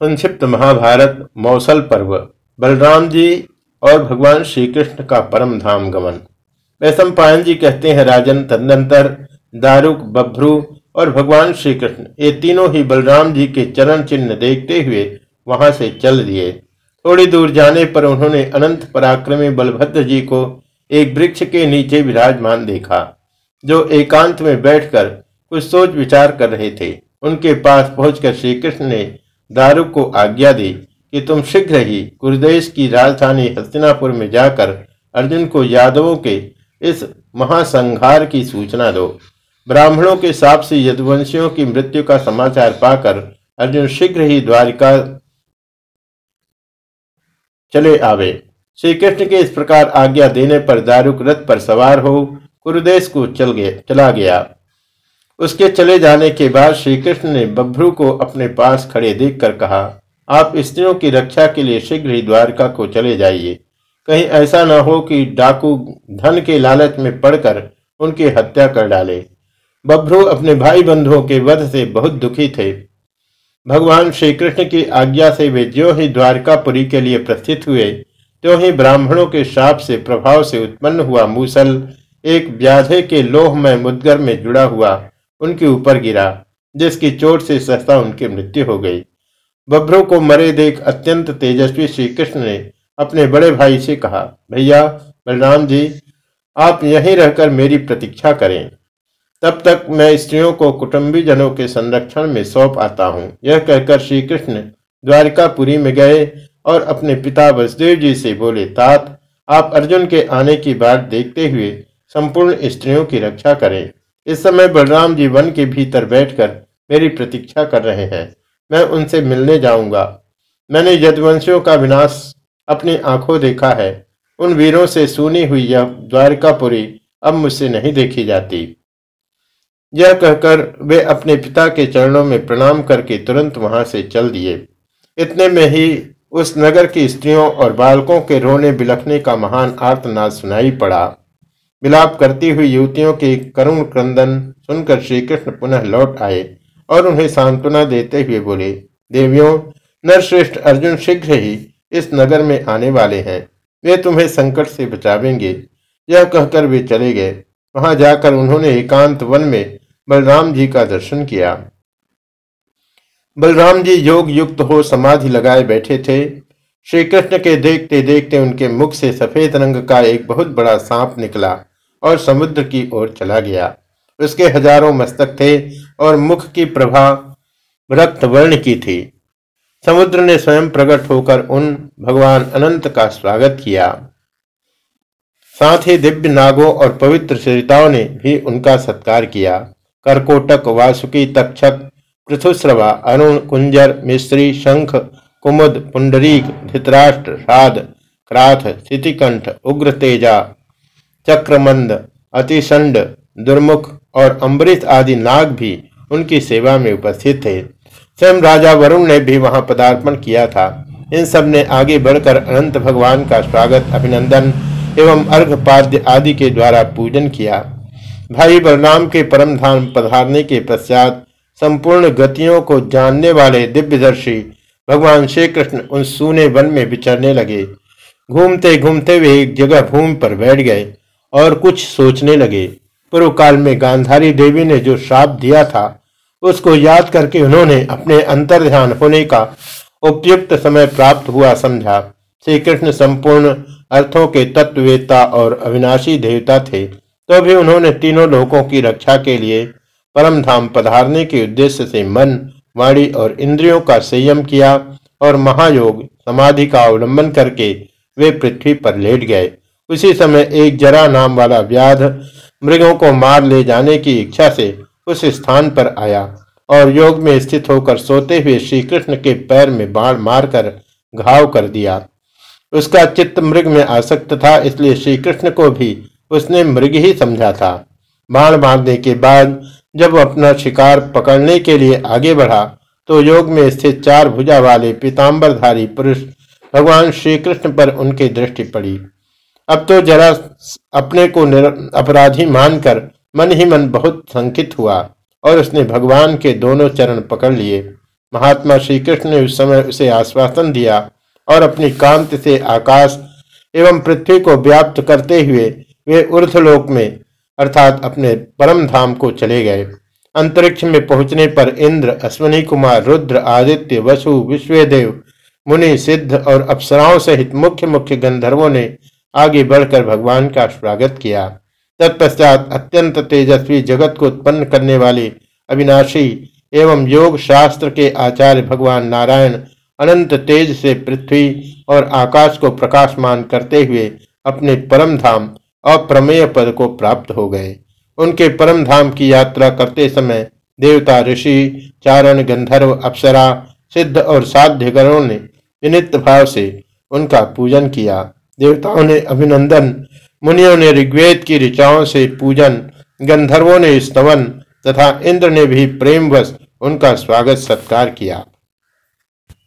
संक्षिप्त महाभारत मौसल पर्व, बलराम जी और भगवान श्री कृष्ण का परम धाम गमन। वैश्व पायन जी कहते हैं, राजन तदनंतर दारुक, बभ्रू और भगवान श्री कृष्ण ये तीनों ही बलराम जी के चरण चिन्ह देखते हुए वहाँ से चल दिए। थोड़ी दूर जाने पर उन्होंने अनंत पराक्रमी बलभद्र जी को एक वृक्ष के नीचे विराजमान देखा, जो एकांत में बैठकर कुछ सोच विचार कर रहे थे। उनके पास पहुंचकर श्री कृष्ण ने दारुक को आज्ञा दी कि तुम शीघ्र ही कुरुदेश की राजधानी हस्तिनापुर में जाकर अर्जुन को यादवों के इस महासंहार की सूचना दो। ब्राह्मणों के साप से यदुवंशियों की मृत्यु का समाचार पाकर अर्जुन शीघ्र ही द्वारिका चले आवे। श्री कृष्ण के इस प्रकार आज्ञा देने पर दारुक रथ पर सवार हो कुरुदेश को चल गए चला गया। उसके चले जाने के बाद श्री कृष्ण ने बभ्रू को अपने पास खड़े देखकर कहा, आप स्त्रियों की रक्षा के लिए शीघ्र ही द्वारका को चले जाइए। कहीं ऐसा न हो कि डाकू धन के लालच में पड़कर उनकी हत्या कर डाले। बभ्रू अपने भाई बंधुओं के वध से बहुत दुखी थे। भगवान श्री कृष्ण की आज्ञा से वे ज्यो ही द्वारकापुरी के लिए प्रस्थित हुए, त्यों ही ब्राह्मणों के शाप से प्रभाव से उत्पन्न हुआ मूसल, एक व्याधे के लोहमय मुद्गर में जुड़ा हुआ उनके ऊपर गिरा, जिसकी चोट से सहसा उनकी मृत्यु हो गई। बभ्रों को मरे देख अत्यंत तेजस्वी श्री कृष्ण ने अपने बड़े भाई से कहा, भैया, बलराम जी, आप यहीं रहकर मेरी प्रतीक्षा करें। तब तक मैं स्त्रियों को कुटुंबी जनों के संरक्षण में सौंप आता हूँ। यह कहकर श्री कृष्ण द्वारिकापुरी में गए और अपने पिता वसुदेव जी से बोले, तात, आप अर्जुन के आने की बात देखते हुए संपूर्ण स्त्रियों की रक्षा करें। इस समय बलराम जी वन के भीतर बैठकर मेरी प्रतीक्षा कर रहे हैं। मैं उनसे मिलने जाऊँगा। मैंने यदवंशियों का विनाश अपनी आँखों देखा है। उन वीरों से सुनी हुई यह द्वारकापुरी अब मुझसे नहीं देखी जाती। यह कहकर वे अपने पिता के चरणों में प्रणाम करके तुरंत वहाँ से चल दिए। इतने में ही उस नगर की स्त्रियों और बालकों के रोने बिलखने का महान आर्तनाद सुनाई पड़ा। विलाप करती हुई युवतियों के करुण क्रंदन सुनकर श्री कृष्ण पुनः लौट आए और उन्हें सांत्वना देते हुए बोले, देवियों, नरश्रेष्ठ अर्जुन शीघ्र ही इस नगर में आने वाले हैं। वे तुम्हें संकट से बचावेंगे। यह कहकर वे चले गए। वहाँ जाकर उन्होंने एकांत वन में बलराम जी का दर्शन किया। बलराम जी योग युक्त हो समाधि लगाए बैठे थे। श्री कृष्ण के देखते देखते उनके मुख से सफ़ेद रंग का एक बहुत बड़ा सांप निकला। और समुद्र की ओर चला गया। उसके हज़ारों मस्तक थे और मुख की प्रभा रक्त वर्ण की थी। समुद्र ने स्वयं प्रकट होकर उन भगवान अनंत का स्वागत किया। साथ ही दिव्य नागों और पवित्र सरिताओं ने भी उनका सत्कार किया। करकोटक, वासुकी, तक्षक पृथुश्रवा अरुण, कुंजर मिश्री शंख, कुमुद, पुंडरीक, धृतराष्ट्र, राध, क्राथ स्थितिकंठ उग्र तेजा चक्रमंद अतिशंड दुर्मुख और अम्बरीश आदि नाग भी उनकी सेवा में उपस्थित थे। स्वयं राजा वरुण ने भी वहाँ पदार्पण किया था। इन सबने आगे बढ़कर अनंत भगवान का स्वागत, अभिनंदन एवं अर्घपाद्य आदि के द्वारा पूजन किया। भाई बलराम के परम धाम पधारने के पश्चात संपूर्ण गतियों को जानने वाले दिव्यदर्शी भगवान श्री कृष्ण उन सूने वन में विचरने लगे। घूमते घूमते वे एक जगह भूमि पर बैठ गए। और कुछ सोचने लगे। पूर्व काल में गांधारी देवी ने जो श्राप दिया था, उसको याद करके उन्होंने अपने अंतर ध्यान होने का उपयुक्त समय प्राप्त हुआ समझा। श्री कृष्ण संपूर्ण अर्थों के तत्ववेता और अविनाशी देवता थे तो भी उन्होंने तीनों लोकों की रक्षा के लिए परम धाम पधारने के उद्देश्य से मन, वाणी और इंद्रियों का संयम किया और महायोग, समाधि का अवलंबन करके वे पृथ्वी पर लेट गए। उसी समय एक जरा नाम वाला व्याध मृगों को मार ले जाने की इच्छा से उस स्थान पर आया और योग में स्थित होकर सोते हुए श्री कृष्ण के पैर में बाण मारकर घाव कर दिया। उसका चित्त मृग में आसक्त था, इसलिए श्री कृष्ण को भी उसने मृग ही समझा था। बाण मारने के बाद जब अपना शिकार पकड़ने के लिए आगे बढ़ा तो योग में स्थित चार भुजा वाले पीताम्बरधारी पुरुष भगवान श्री कृष्ण पर उनकी दृष्टि पड़ी। अब तो जरा अपने को अपराधी मानकर मन ही मन बहुत संकित हुआ और उसने भगवान के दोनों चरण पकड़ लिए। महात्मा श्री कृष्ण ने उस समय उसे आश्वासन दिया और अपनी कांत से आकाश एवं पृथ्वी को व्याप्त करते हुए वे ऊर्धलोक में अर्थात अपने परम धाम को चले गए। अंतरिक्ष में पहुँचने पर इंद्र, अश्वनी कुमार, रुद्र, आदित्य, वसु, विश्वदेव, मुनि, सिद्ध और अप्सराओं सहित मुख्य मुख्य गंधर्वों ने आगे बढ़कर भगवान का स्वागत किया। तत्पश्चात अत्यंत तेजस्वी जगत को उत्पन्न करने वाले अविनाशी एवं योग शास्त्र के आचार्य भगवान नारायण अनंत तेज से पृथ्वी और आकाश को प्रकाशमान करते हुए अपने परम धाम अप्रमेय पद को प्राप्त हो गए। उनके परम धाम की यात्रा करते समय देवता ऋषि, चारण, गंधर्व, अप्सरा, सिद्ध और साध्य गणों ने विनित भाव से उनका पूजन किया। देवताओं ने अभिनंदन, मुनियों ने ऋग्वेद की ऋचाओं से पूजन, गंधर्वों ने स्तवन, तथा इंद्र ने भी प्रेमवश उनका स्वागत सत्कार किया।